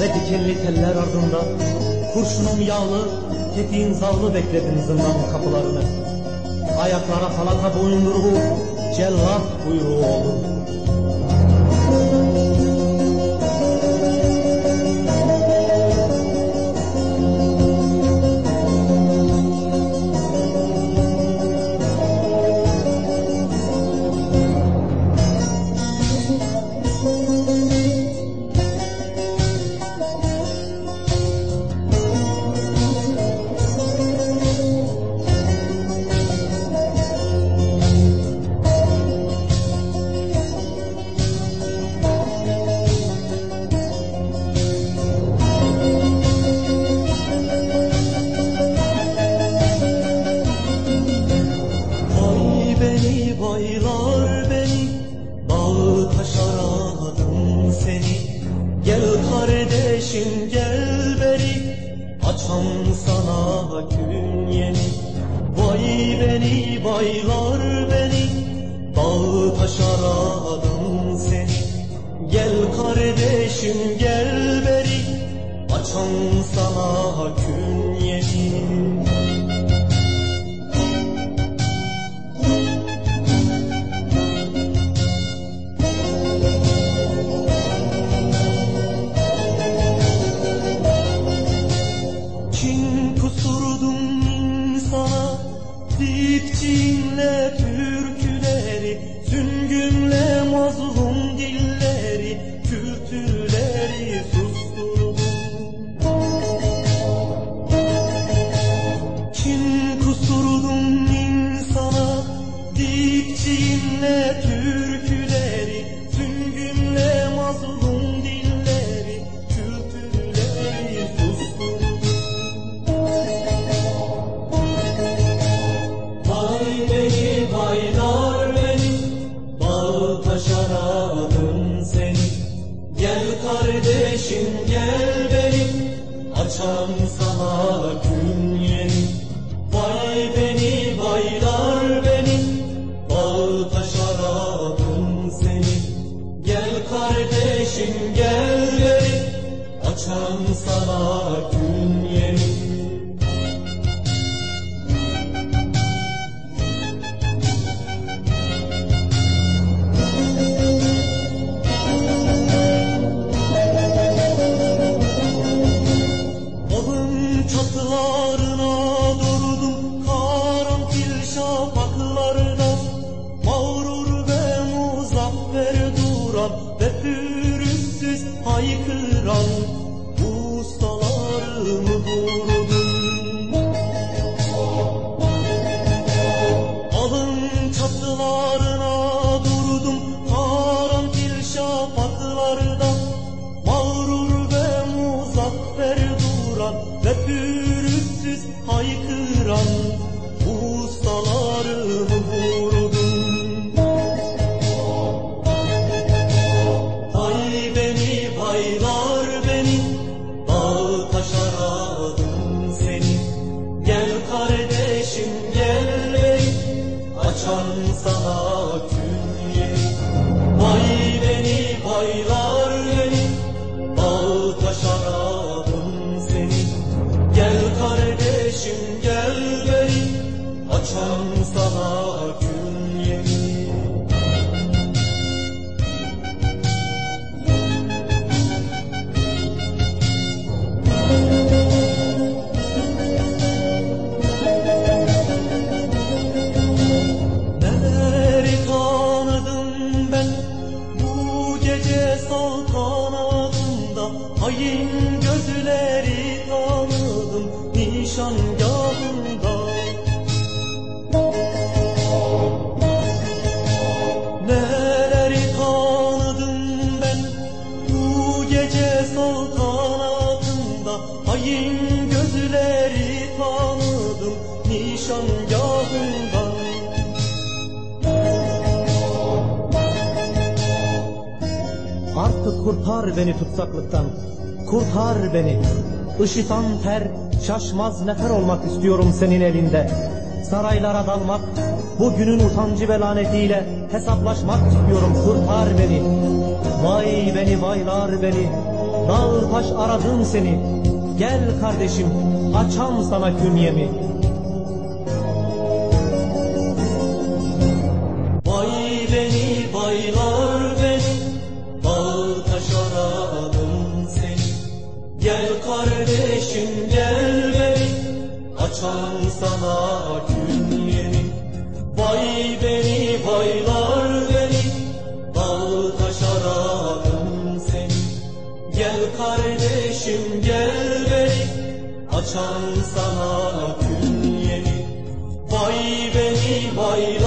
ve dikenli teller ardında Kurşunum yağlı, tetiğin zavlı bekledim zindan kapılarını. Ayaklara falaka boyunduruğu, cellat buyruğu oldu Beni baylar beni Dağı taşaradım seni. Gel kardeşim gel beri Açam sana gün yeni. Vay beni baylar beni Dağı taşaradım seni. Gel kardeşim gel beri Açam Dipçinle türküleri Süngümle mazlum dilleri Kültürleri susturdum kardeşim gel benim Açam sana gün yeni. Vay beni baylar beni Bağ taşaradın seni. Gel kardeşim gel benim Açam sana gün duran ve pürüzsüz haykıran Ustalarımı vurdum. Alın çatılarına durdum karanfil şafaklarda Mağrur ve muzaffer duran ve pürüzsüz haykıran sana gün yeri Vay beni baylar beni. Dağ taşaradım seni. Gel kardeşim gel bey Açan sana gün Neleri Hain gözleri tanıdım nişangahında Artık kurtar beni tutsaklıktan. Kurtar beni. Işıtan ter, şaşmaz nefer olmak istiyorum senin elinde. Saraylara dalmak, bugünün utancı ve lanetiyle hesaplaşmak istiyorum. Kurtar beni. Vay beni, vaylar beni. Dağ taş aradım seni. Gel kardeşim, açam sana künyemi. Vay beni baylar beni Dağ taş aradım seni Gel kardeşim gel beni Açan sana Vậy